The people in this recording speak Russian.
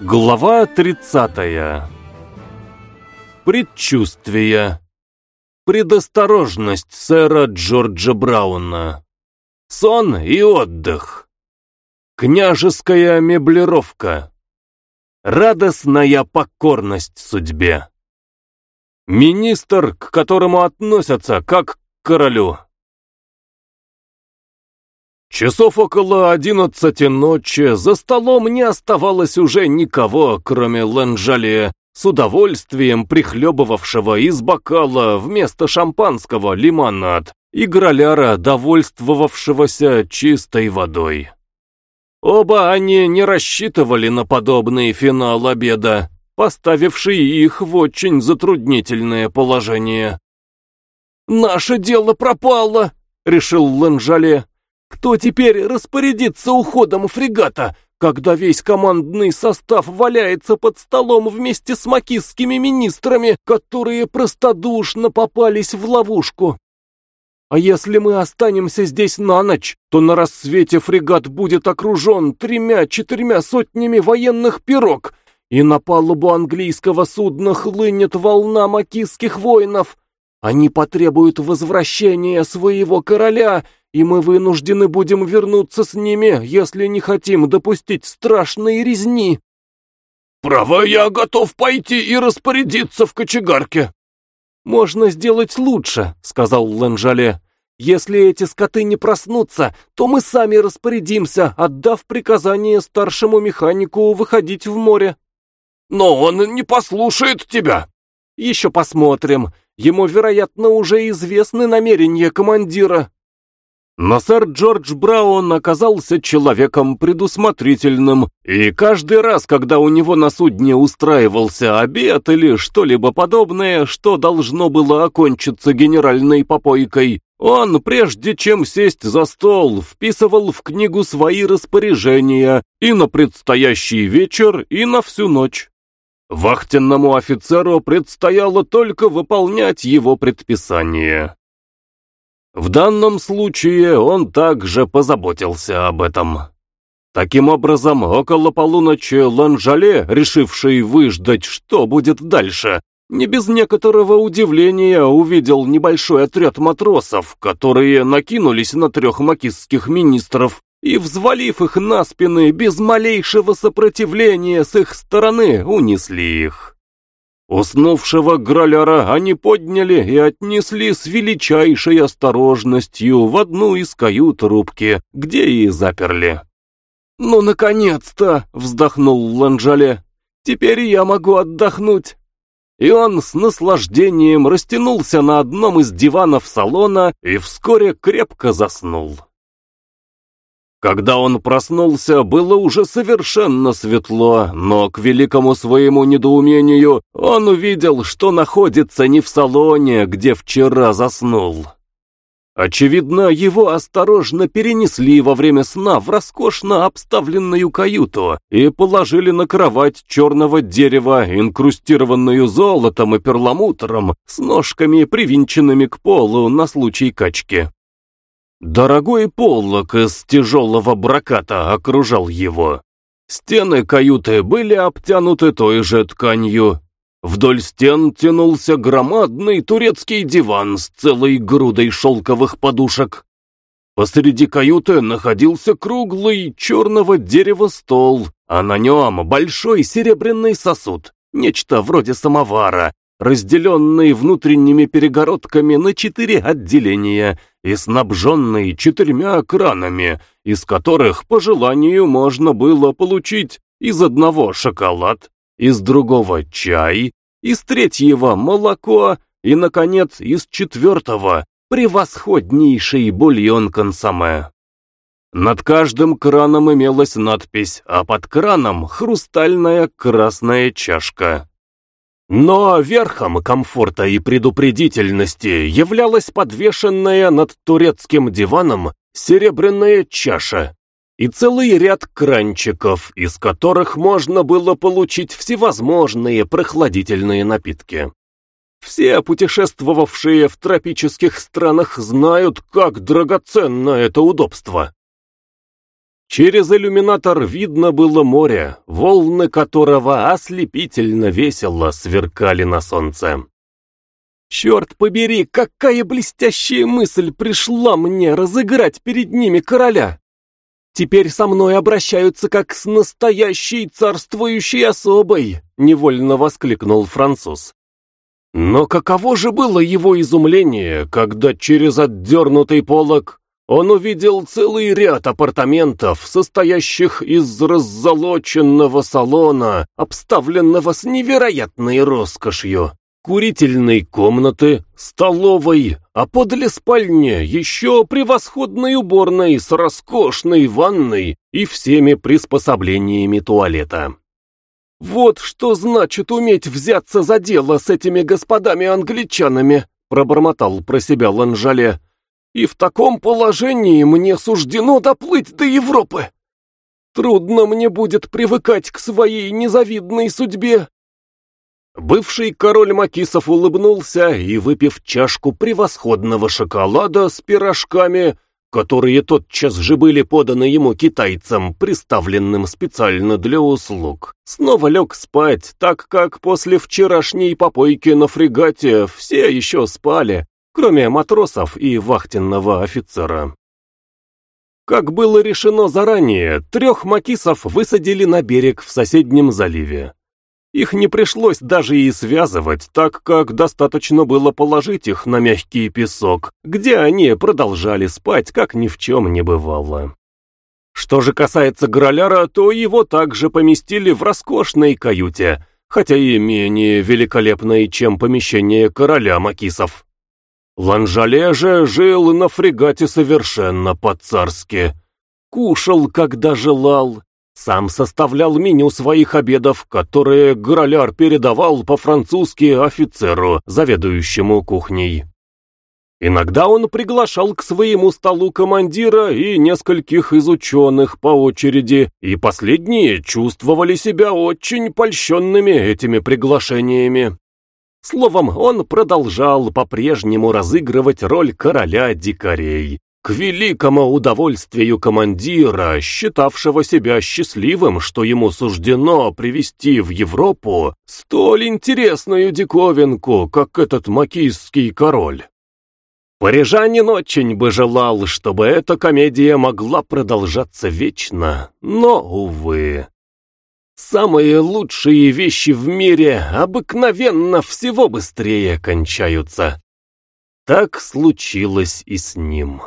Глава 30. Предчувствие. Предосторожность сэра Джорджа Брауна. Сон и отдых. Княжеская меблировка. Радостная покорность судьбе. Министр, к которому относятся как к королю. Часов около одиннадцати ночи за столом не оставалось уже никого, кроме Ланжалия, с удовольствием прихлебывавшего из бокала вместо шампанского лимонад и граляра, довольствовавшегося чистой водой. Оба они не рассчитывали на подобный финал обеда, поставивший их в очень затруднительное положение. «Наше дело пропало!» — решил Ланжале. Кто теперь распорядится уходом фрегата, когда весь командный состав валяется под столом вместе с макистскими министрами, которые простодушно попались в ловушку? А если мы останемся здесь на ночь, то на рассвете фрегат будет окружен тремя-четырьмя сотнями военных пирог, и на палубу английского судна хлынет волна макистских воинов. Они потребуют возвращения своего короля и мы вынуждены будем вернуться с ними, если не хотим допустить страшные резни. Право, я готов пойти и распорядиться в кочегарке. Можно сделать лучше, сказал Ланжале. Если эти скоты не проснутся, то мы сами распорядимся, отдав приказание старшему механику выходить в море. Но он не послушает тебя. Еще посмотрим. Ему, вероятно, уже известны намерения командира. Но сэр Джордж Браун оказался человеком предусмотрительным, и каждый раз, когда у него на судне устраивался обед или что-либо подобное, что должно было окончиться генеральной попойкой, он, прежде чем сесть за стол, вписывал в книгу свои распоряжения и на предстоящий вечер, и на всю ночь. Вахтенному офицеру предстояло только выполнять его предписания. В данном случае он также позаботился об этом. Таким образом, около полуночи Ланжале, решивший выждать, что будет дальше, не без некоторого удивления увидел небольшой отряд матросов, которые накинулись на трех макистских министров и, взвалив их на спины, без малейшего сопротивления с их стороны, унесли их. Уснувшего Граляра они подняли и отнесли с величайшей осторожностью в одну из кают рубки, где и заперли. «Ну, наконец-то!» — вздохнул Ланжале. «Теперь я могу отдохнуть!» И он с наслаждением растянулся на одном из диванов салона и вскоре крепко заснул. Когда он проснулся, было уже совершенно светло, но к великому своему недоумению он увидел, что находится не в салоне, где вчера заснул. Очевидно, его осторожно перенесли во время сна в роскошно обставленную каюту и положили на кровать черного дерева, инкрустированную золотом и перламутром, с ножками, привинченными к полу на случай качки. Дорогой поллок из тяжелого браката окружал его. Стены каюты были обтянуты той же тканью. Вдоль стен тянулся громадный турецкий диван с целой грудой шелковых подушек. Посреди каюты находился круглый черного дерева стол, а на нем большой серебряный сосуд, нечто вроде самовара, разделенный внутренними перегородками на четыре отделения и снабженный четырьмя кранами, из которых по желанию можно было получить из одного шоколад, из другого чай, из третьего молоко и, наконец, из четвертого превосходнейший бульон консоме. Над каждым краном имелась надпись, а под краном хрустальная красная чашка. Но верхом комфорта и предупредительности являлась подвешенная над турецким диваном серебряная чаша и целый ряд кранчиков, из которых можно было получить всевозможные прохладительные напитки. Все путешествовавшие в тропических странах знают, как драгоценно это удобство. Через иллюминатор видно было море, волны которого ослепительно весело сверкали на солнце. Черт побери, какая блестящая мысль пришла мне разыграть перед ними короля! Теперь со мной обращаются как с настоящей царствующей особой, невольно воскликнул француз. Но каково же было его изумление, когда через отдернутый полог он увидел целый ряд апартаментов, состоящих из раззолоченного салона, обставленного с невероятной роскошью, курительной комнаты, столовой, а подле спальни еще превосходной уборной с роскошной ванной и всеми приспособлениями туалета. «Вот что значит уметь взяться за дело с этими господами-англичанами», пробормотал про себя Ланжале. И в таком положении мне суждено доплыть до Европы. Трудно мне будет привыкать к своей незавидной судьбе. Бывший король Макисов улыбнулся и, выпив чашку превосходного шоколада с пирожками, которые тотчас же были поданы ему китайцам, приставленным специально для услуг, снова лег спать, так как после вчерашней попойки на фрегате все еще спали, кроме матросов и вахтенного офицера. Как было решено заранее, трех макисов высадили на берег в соседнем заливе. Их не пришлось даже и связывать, так как достаточно было положить их на мягкий песок, где они продолжали спать, как ни в чем не бывало. Что же касается Граляра, то его также поместили в роскошной каюте, хотя и менее великолепной, чем помещение короля Макисов. Ланжале же жил на фрегате совершенно по-царски. Кушал, когда желал. Сам составлял меню своих обедов, которые Граляр передавал по-французски офицеру, заведующему кухней. Иногда он приглашал к своему столу командира и нескольких из ученых по очереди, и последние чувствовали себя очень польщенными этими приглашениями. Словом, он продолжал по-прежнему разыгрывать роль короля дикарей, к великому удовольствию командира, считавшего себя счастливым, что ему суждено привести в Европу столь интересную диковинку, как этот макийский король. Парижанин очень бы желал, чтобы эта комедия могла продолжаться вечно, но, увы. Самые лучшие вещи в мире обыкновенно всего быстрее кончаются. Так случилось и с ним.